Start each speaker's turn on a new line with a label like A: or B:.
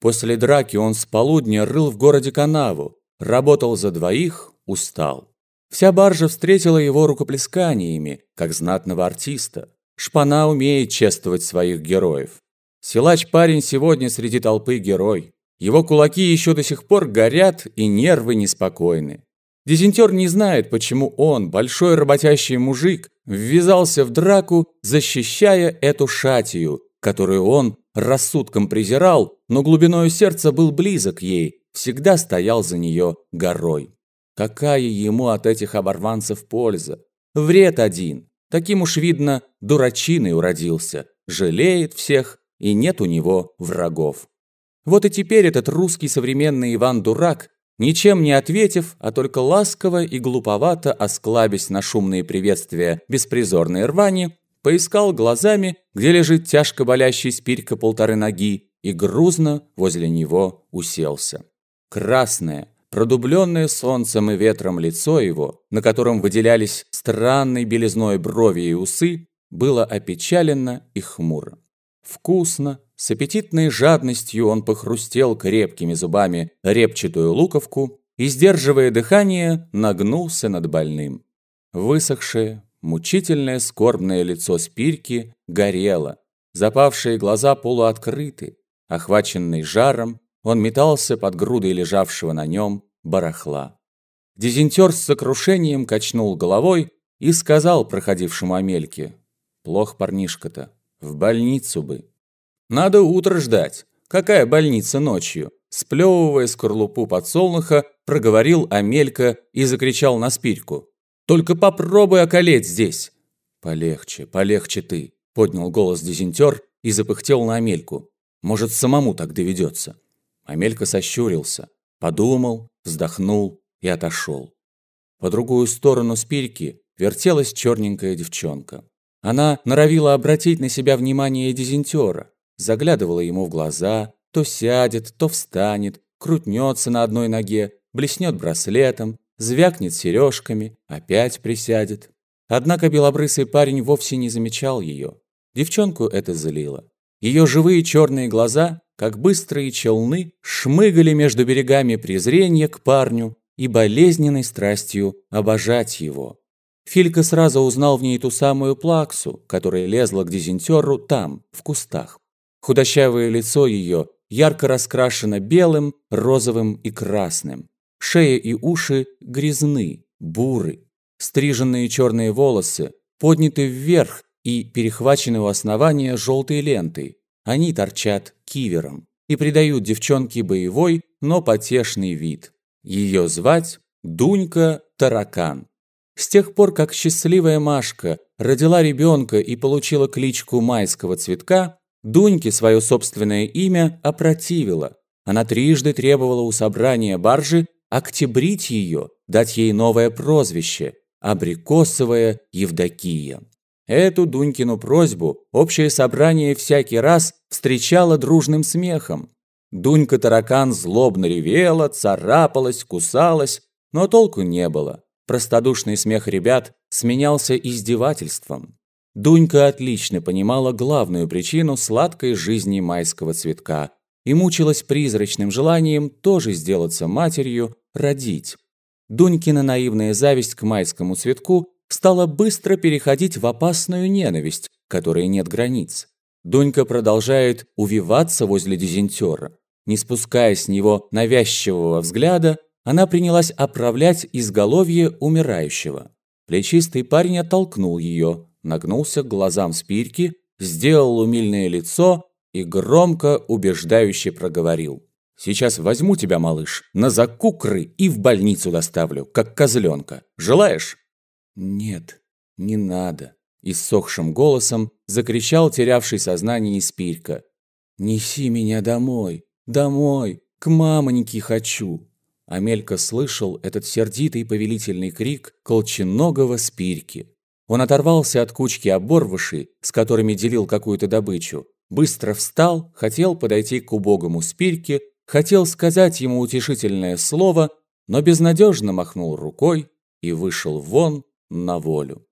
A: После драки он с полудня рыл в городе канаву, работал за двоих, устал. Вся баржа встретила его рукоплесканиями, как знатного артиста. Шпана умеет чествовать своих героев. Силач-парень сегодня среди толпы герой. Его кулаки еще до сих пор горят и нервы неспокойны. Дезинтер не знает, почему он, большой работящий мужик, ввязался в драку, защищая эту шатию, которую он рассудком презирал, но глубиною сердца был близок ей, всегда стоял за нее горой. Какая ему от этих оборванцев польза? Вред один. Таким уж, видно, дурачиной уродился. Жалеет всех, и нет у него врагов. Вот и теперь этот русский современный Иван-дурак, ничем не ответив, а только ласково и глуповато осклабясь на шумные приветствия беспризорной рвани, поискал глазами, где лежит тяжко болящий спирька полторы ноги, и грузно возле него уселся. Красное, продубленное солнцем и ветром лицо его, на котором выделялись странной белизной брови и усы, было опечалено и хмуро. Вкусно, с аппетитной жадностью он похрустел крепкими зубами репчатую луковку и, сдерживая дыхание, нагнулся над больным. Высохшее, мучительное скорбное лицо спирки горело, запавшие глаза полуоткрыты, охваченный жаром, он метался под грудой лежавшего на нем барахла. Дезинтер с сокрушением качнул головой и сказал проходившему Амельке, «Плох парнишка-то, в больницу бы». «Надо утро ждать. Какая больница ночью?» Сплевывая скорлупу подсолнуха, проговорил Амелька и закричал на спирьку. «Только попробуй околеть здесь!» «Полегче, полегче ты!» – поднял голос дезинтер и запыхтел на Амельку. «Может, самому так доведется?» Амелька сощурился, подумал, вздохнул и отошел. По другую сторону спирьки вертелась черненькая девчонка. Она норовила обратить на себя внимание дезинтера, заглядывала ему в глаза, то сядет, то встанет, крутнется на одной ноге, блеснет браслетом, звякнет сережками, опять присядет. Однако белобрысый парень вовсе не замечал ее. Девчонку это злило. Ее живые черные глаза как быстрые челны, шмыгали между берегами презрения к парню и болезненной страстью обожать его. Филька сразу узнал в ней ту самую плаксу, которая лезла к дезинтеру там, в кустах. Худощавое лицо ее ярко раскрашено белым, розовым и красным. Шея и уши грязны, буры. Стриженные черные волосы подняты вверх и перехвачены у основания желтой лентой, они торчат кивером и придают девчонке боевой, но потешный вид. Ее звать Дунька Таракан. С тех пор, как счастливая Машка родила ребенка и получила кличку майского цветка, Дуньке свое собственное имя опротивила. Она трижды требовала у собрания баржи октябрить ее, дать ей новое прозвище – Абрикосовая Евдокия. Эту Дунькину просьбу общее собрание всякий раз встречало дружным смехом. Дунька-таракан злобно ревела, царапалась, кусалась, но толку не было. Простодушный смех ребят сменялся издевательством. Дунька отлично понимала главную причину сладкой жизни майского цветка и мучилась призрачным желанием тоже сделаться матерью, родить. Дунькина наивная зависть к майскому цветку стала быстро переходить в опасную ненависть, которой нет границ. Дунька продолжает увиваться возле дезинтера. Не спуская с него навязчивого взгляда, она принялась оправлять изголовье умирающего. Плечистый парень оттолкнул ее, нагнулся к глазам спирки, сделал умильное лицо и громко убеждающе проговорил. «Сейчас возьму тебя, малыш, на закукры и в больницу доставлю, как козленка. Желаешь?» «Нет, не надо!» – иссохшим голосом закричал терявший сознание Испирька. «Неси меня домой! Домой! К мамоньке хочу!» Амелька слышал этот сердитый повелительный крик колченогого Спирьки. Он оторвался от кучки оборвышей, с которыми делил какую-то добычу, быстро встал, хотел подойти к убогому Спирьке, хотел сказать ему утешительное слово, но безнадежно махнул рукой и вышел вон на волю.